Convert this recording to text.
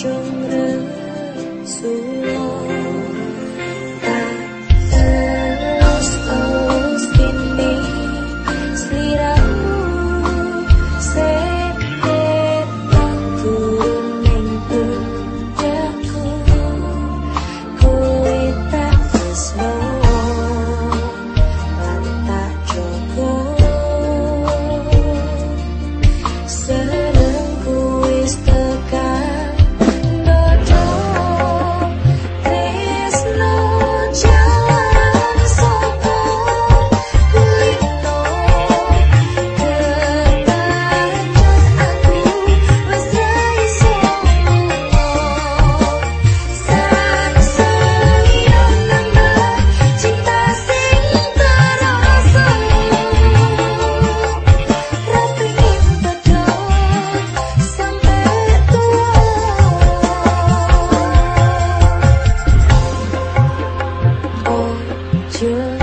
中的足天。